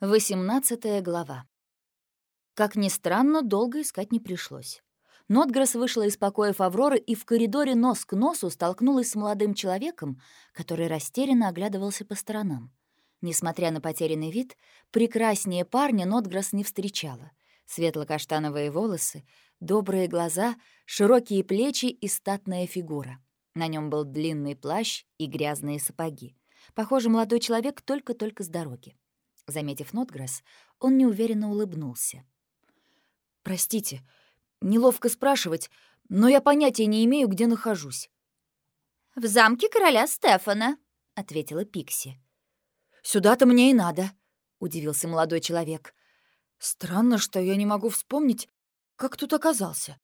18 глава. Как ни странно, долго искать не пришлось. Нотгресс вышла из покоев Авроры и в коридоре нос к носу столкнулась с молодым человеком, который растерянно оглядывался по сторонам. Несмотря на потерянный вид, прекраснее парня Нотгресс не встречала. Светло-каштановые волосы, добрые глаза, широкие плечи и статная фигура. На нем был длинный плащ и грязные сапоги. Похоже, молодой человек только-только с дороги. Заметив Нотгресс, он неуверенно улыбнулся. «Простите, неловко спрашивать, но я понятия не имею, где нахожусь». «В замке короля Стефана», — ответила Пикси. «Сюда-то мне и надо», — удивился молодой человек. «Странно, что я не могу вспомнить, как тут оказался.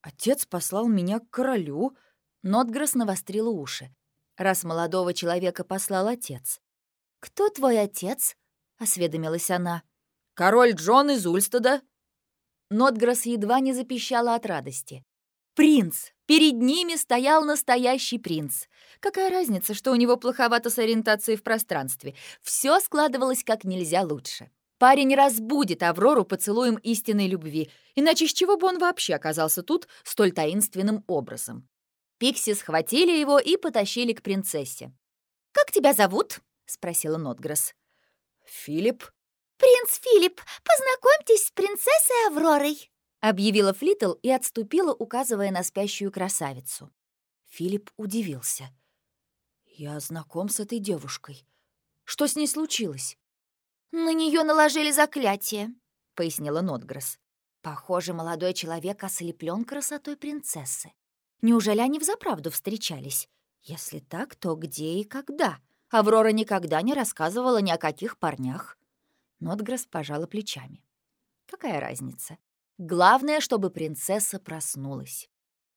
Отец послал меня к королю». Нотгресс навострила уши. Раз молодого человека послал отец. «Кто твой отец?» — осведомилась она. «Король Джон из Ульстеда». Нотгресс едва не запищала от радости. «Принц! Перед ними стоял настоящий принц. Какая разница, что у него плоховато с ориентацией в пространстве? Все складывалось как нельзя лучше. Парень разбудит Аврору поцелуем истинной любви, иначе с чего бы он вообще оказался тут столь таинственным образом? Пикси схватили его и потащили к принцессе. «Как тебя зовут?» — спросила Нотгресс. «Филипп?» «Принц Филипп, познакомьтесь с принцессой Авророй!» объявила Флитл и отступила, указывая на спящую красавицу. Филипп удивился. «Я знаком с этой девушкой. Что с ней случилось?» «На нее наложили заклятие», — пояснила Нотгресс. «Похоже, молодой человек ослеплен красотой принцессы. Неужели они взаправду встречались? Если так, то где и когда?» Аврора никогда не рассказывала ни о каких парнях. Нотгресс пожала плечами. Какая разница? Главное, чтобы принцесса проснулась.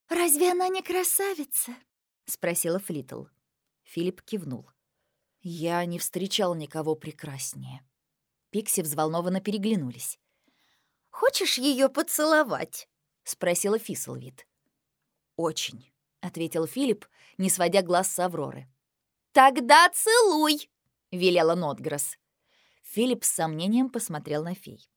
«Разве она не красавица?» — спросила Флитл. Филипп кивнул. «Я не встречал никого прекраснее». Пикси взволнованно переглянулись. «Хочешь ее поцеловать?» — спросила Фислвит. «Очень», — ответил Филипп, не сводя глаз с Авроры. «Тогда целуй!» — велела Нотгресс. Филипп с сомнением посмотрел на фей.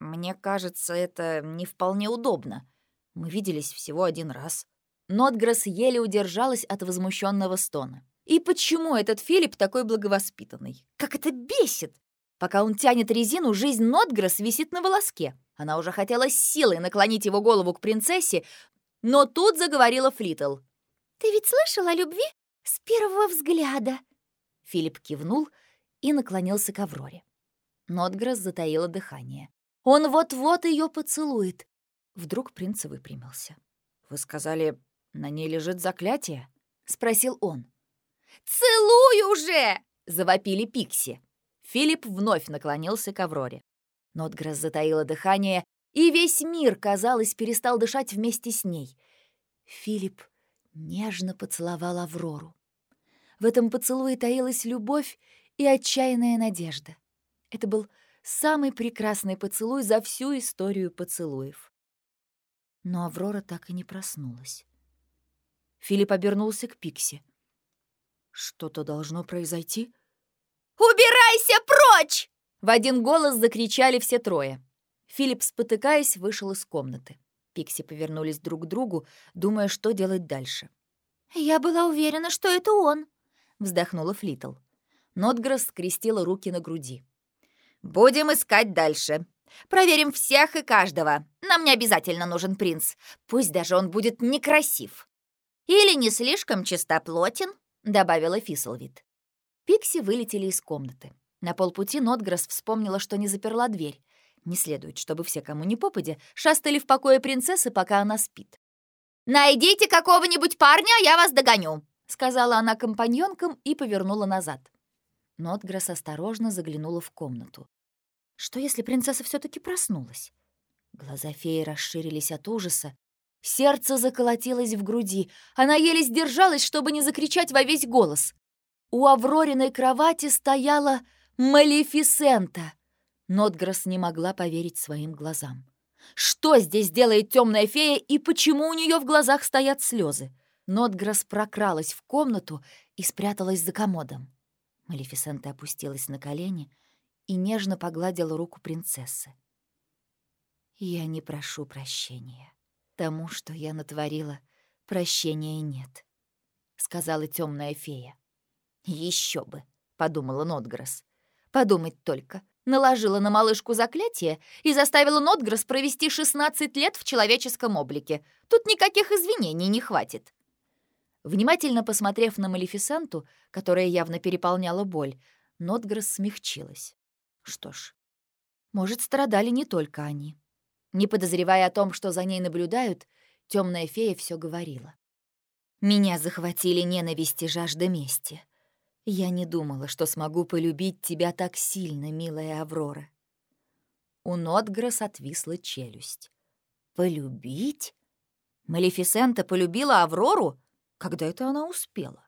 «Мне кажется, это не вполне удобно. Мы виделись всего один раз». Нотгресс еле удержалась от возмущенного стона. «И почему этот Филипп такой благовоспитанный? Как это бесит! Пока он тянет резину, жизнь Нотгресс висит на волоске. Она уже хотела силой наклонить его голову к принцессе, но тут заговорила Флитл. «Ты ведь слышал о любви «С первого взгляда!» Филипп кивнул и наклонился к Авроре. Нотгресс затаила дыхание. Он вот-вот ее поцелует. Вдруг принц выпрямился. «Вы сказали, на ней лежит заклятие?» — спросил он. «Целуй уже!» — завопили Пикси. Филипп вновь наклонился к Авроре. Нотгресс затаила дыхание, и весь мир, казалось, перестал дышать вместе с ней. Филипп нежно поцеловал Аврору. В этом поцелуе таилась любовь и отчаянная надежда. Это был самый прекрасный поцелуй за всю историю поцелуев. Но Аврора так и не проснулась. Филипп обернулся к Пикси. «Что-то должно произойти?» «Убирайся прочь!» В один голос закричали все трое. Филипп, спотыкаясь, вышел из комнаты. Пикси повернулись друг к другу, думая, что делать дальше. «Я была уверена, что это он», — вздохнула Флитл. Нотгресс скрестила руки на груди. «Будем искать дальше. Проверим всех и каждого. Нам не обязательно нужен принц. Пусть даже он будет некрасив. Или не слишком чистоплотен», — добавила Фислвит. Пикси вылетели из комнаты. На полпути Нотгресс вспомнила, что не заперла дверь. Не следует, чтобы все, кому не попадя, шастали в покое принцессы, пока она спит. «Найдите какого-нибудь парня, я вас догоню», — сказала она компаньонкам и повернула назад. Нотгресс осторожно заглянула в комнату. Что, если принцесса все таки проснулась? Глаза феи расширились от ужаса. Сердце заколотилось в груди. Она еле сдержалась, чтобы не закричать во весь голос. У Аврориной кровати стояла Малефисента — Нотгресс не могла поверить своим глазам. Что здесь делает темная фея и почему у нее в глазах стоят слезы? Нотгресс прокралась в комнату и спряталась за комодом. Малефисента опустилась на колени и нежно погладила руку принцессы. «Я не прошу прощения. Тому, что я натворила, прощения нет», — сказала темная фея. Еще бы», — подумала Нотгресс. «Подумать только. Наложила на малышку заклятие и заставила Нотгресс провести 16 лет в человеческом облике. Тут никаких извинений не хватит». Внимательно посмотрев на Малефисенту, которая явно переполняла боль, Нотгресс смягчилась. Что ж, может, страдали не только они. Не подозревая о том, что за ней наблюдают, темная фея все говорила. «Меня захватили ненависть и жажда мести. Я не думала, что смогу полюбить тебя так сильно, милая Аврора». У Нотгресс отвисла челюсть. «Полюбить? Малефисента полюбила Аврору? Когда это она успела?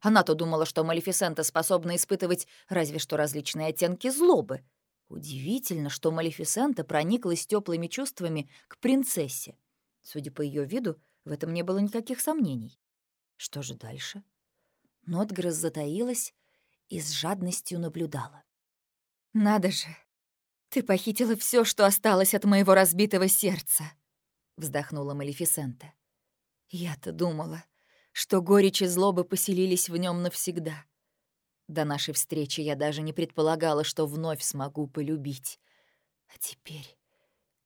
Она-то думала, что Малефисента способна испытывать разве что различные оттенки злобы. Удивительно, что Малефисента прониклась теплыми чувствами к принцессе. Судя по ее виду, в этом не было никаких сомнений. Что же дальше? Нотгресс затаилась и с жадностью наблюдала. «Надо же! Ты похитила все, что осталось от моего разбитого сердца!» — вздохнула Малефисента. «Я-то думала, что горечь и злоба поселились в нем навсегда. До нашей встречи я даже не предполагала, что вновь смогу полюбить. А теперь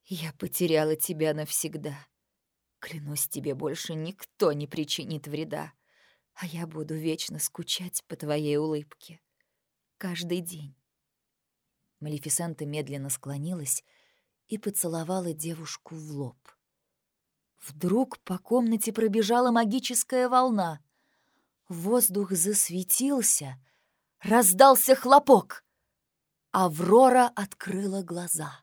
я потеряла тебя навсегда. Клянусь тебе, больше никто не причинит вреда, а я буду вечно скучать по твоей улыбке. Каждый день. Малефисента медленно склонилась и поцеловала девушку в лоб. Вдруг по комнате пробежала магическая волна. Воздух засветился, раздался хлопок. Аврора открыла глаза.